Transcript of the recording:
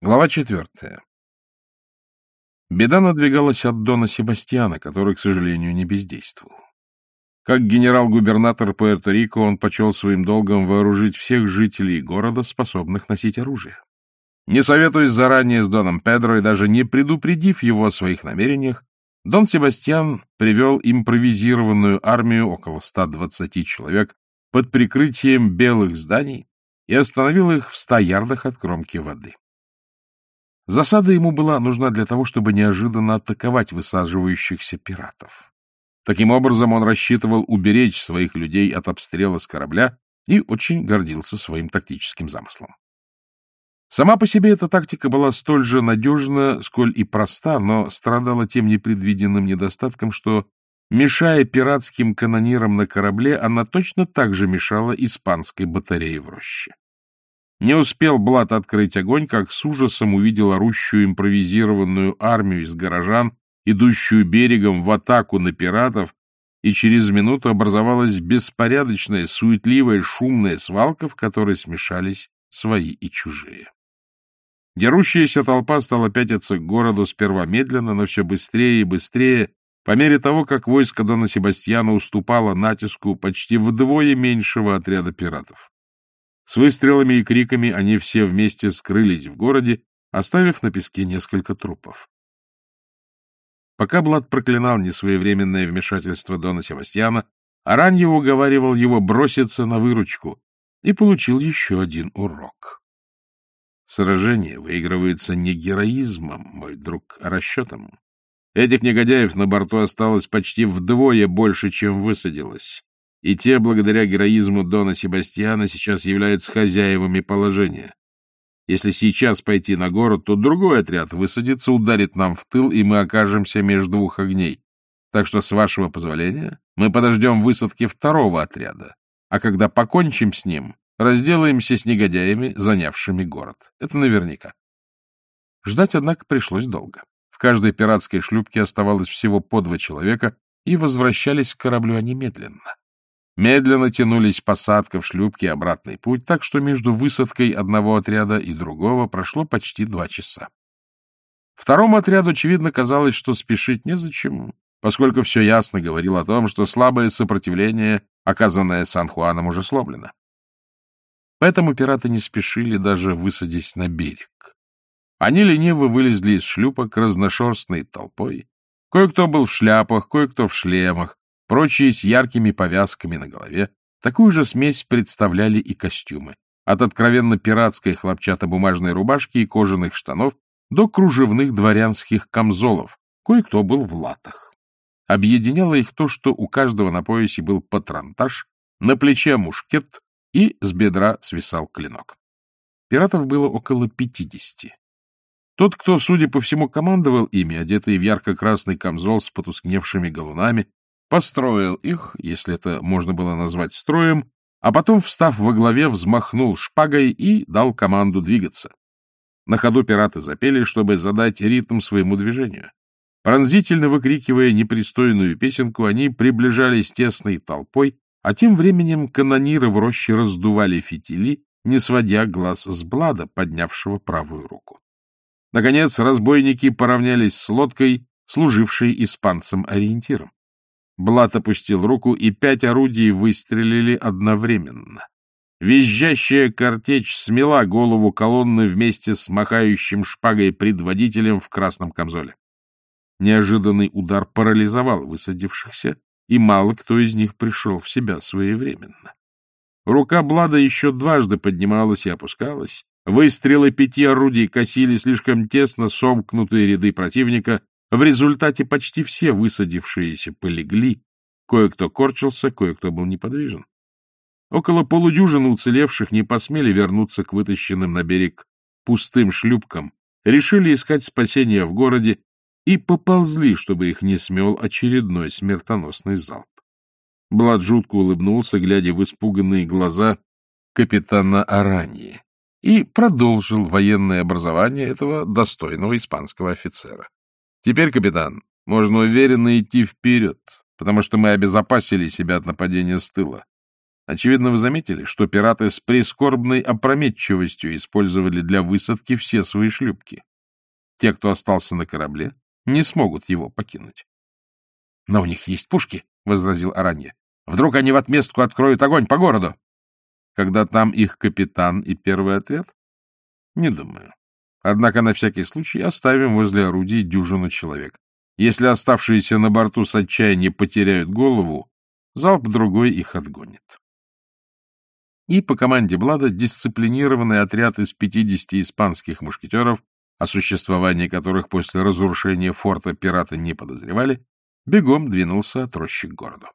Глава четвертая. Беда надвигалась от Дона Себастьяна, который, к сожалению, не бездействовал. Как генерал-губернатор Пуэрто-Рико он почел своим долгом вооружить всех жителей города, способных носить оружие. Не советуясь заранее с Доном Педро и даже не предупредив его о своих намерениях, Дон Себастьян привел импровизированную армию около 120 человек под прикрытием белых зданий и остановил их в ста ярдах от кромки воды. Засада ему была нужна для того, чтобы неожиданно атаковать высаживающихся пиратов. Таким образом, он рассчитывал уберечь своих людей от обстрела с корабля и очень гордился своим тактическим замыслом. Сама по себе эта тактика была столь же надежна, сколь и проста, но страдала тем непредвиденным недостатком, что, мешая пиратским канонирам на корабле, она точно так же мешала испанской батарее в роще. Не успел Блат открыть огонь, как с ужасом увидел орущую импровизированную армию из горожан, идущую берегом в атаку на пиратов, и через минуту образовалась беспорядочная, суетливая, шумная свалка, в которой смешались свои и чужие. Дерущаяся толпа стала пятиться к городу сперва медленно, но все быстрее и быстрее, по мере того, как войско Дона Себастьяна уступало натиску почти вдвое меньшего отряда пиратов. С выстрелами и криками они все вместе скрылись в городе, оставив на песке несколько трупов. Пока Блад проклинал несвоевременное вмешательство Дона Севастьяна, Араньев уговаривал его броситься на выручку и получил еще один урок. Сражение выигрывается не героизмом, мой друг, а расчетом. Этих негодяев на борту осталось почти вдвое больше, чем высадилось и те, благодаря героизму Дона Себастьяна, сейчас являются хозяевами положения. Если сейчас пойти на город, то другой отряд высадится, ударит нам в тыл, и мы окажемся между двух огней. Так что, с вашего позволения, мы подождем высадки второго отряда, а когда покончим с ним, разделаемся с негодяями, занявшими город. Это наверняка. Ждать, однако, пришлось долго. В каждой пиратской шлюпке оставалось всего по два человека, и возвращались к кораблю они медленно. Медленно тянулись посадка в шлюпке и обратный путь, так что между высадкой одного отряда и другого прошло почти два часа. Второму отряду, очевидно, казалось, что спешить незачем, поскольку все ясно говорило о том, что слабое сопротивление, оказанное Сан-Хуаном, уже сломлено. Поэтому пираты не спешили, даже высадясь на берег. Они лениво вылезли из шлюпок разношерстной толпой. Кое-кто был в шляпах, кое-кто в шлемах, Прочие с яркими повязками на голове. Такую же смесь представляли и костюмы. От откровенно пиратской хлопчатобумажной рубашки и кожаных штанов до кружевных дворянских камзолов. Кое-кто был в латах. Объединяло их то, что у каждого на поясе был патронтаж, на плече мушкет и с бедра свисал клинок. Пиратов было около пятидесяти. Тот, кто, судя по всему, командовал ими, одетый в ярко-красный камзол с потускневшими галунами, построил их, если это можно было назвать строем, а потом, встав во главе, взмахнул шпагой и дал команду двигаться. На ходу пираты запели, чтобы задать ритм своему движению. Пронзительно выкрикивая непристойную песенку, они приближались тесной толпой, а тем временем канониры в роще раздували фитили, не сводя глаз с Блада, поднявшего правую руку. Наконец, разбойники поравнялись с лодкой, служившей испанцам ориентиром. Блат опустил руку, и пять орудий выстрелили одновременно. Визжащая картечь смела голову колонны вместе с махающим шпагой предводителем в красном камзоле. Неожиданный удар парализовал высадившихся, и мало кто из них пришел в себя своевременно. Рука Блада еще дважды поднималась и опускалась. Выстрелы пяти орудий косили слишком тесно сомкнутые ряды противника, в результате почти все высадившиеся полегли, кое-кто корчился, кое-кто был неподвижен. Около полудюжины уцелевших не посмели вернуться к вытащенным на берег пустым шлюпкам, решили искать спасения в городе и поползли, чтобы их не смел очередной смертоносный залп. Блад жутко улыбнулся, глядя в испуганные глаза капитана Араньи, и продолжил военное образование этого достойного испанского офицера. Теперь, капитан, можно уверенно идти вперед, потому что мы обезопасили себя от нападения с тыла. Очевидно, вы заметили, что пираты с прискорбной опрометчивостью использовали для высадки все свои шлюпки. Те, кто остался на корабле, не смогут его покинуть. — Но у них есть пушки, — возразил Аранье. — Вдруг они в отместку откроют огонь по городу? Когда там их капитан и первый отряд? Не думаю. Однако на всякий случай оставим возле орудий дюжину человек. Если оставшиеся на борту с отчаяния потеряют голову, залп другой их отгонит. И по команде Блада дисциплинированный отряд из 50 испанских мушкетеров, о существовании которых после разрушения форта пираты не подозревали, бегом двинулся от рощи к городу.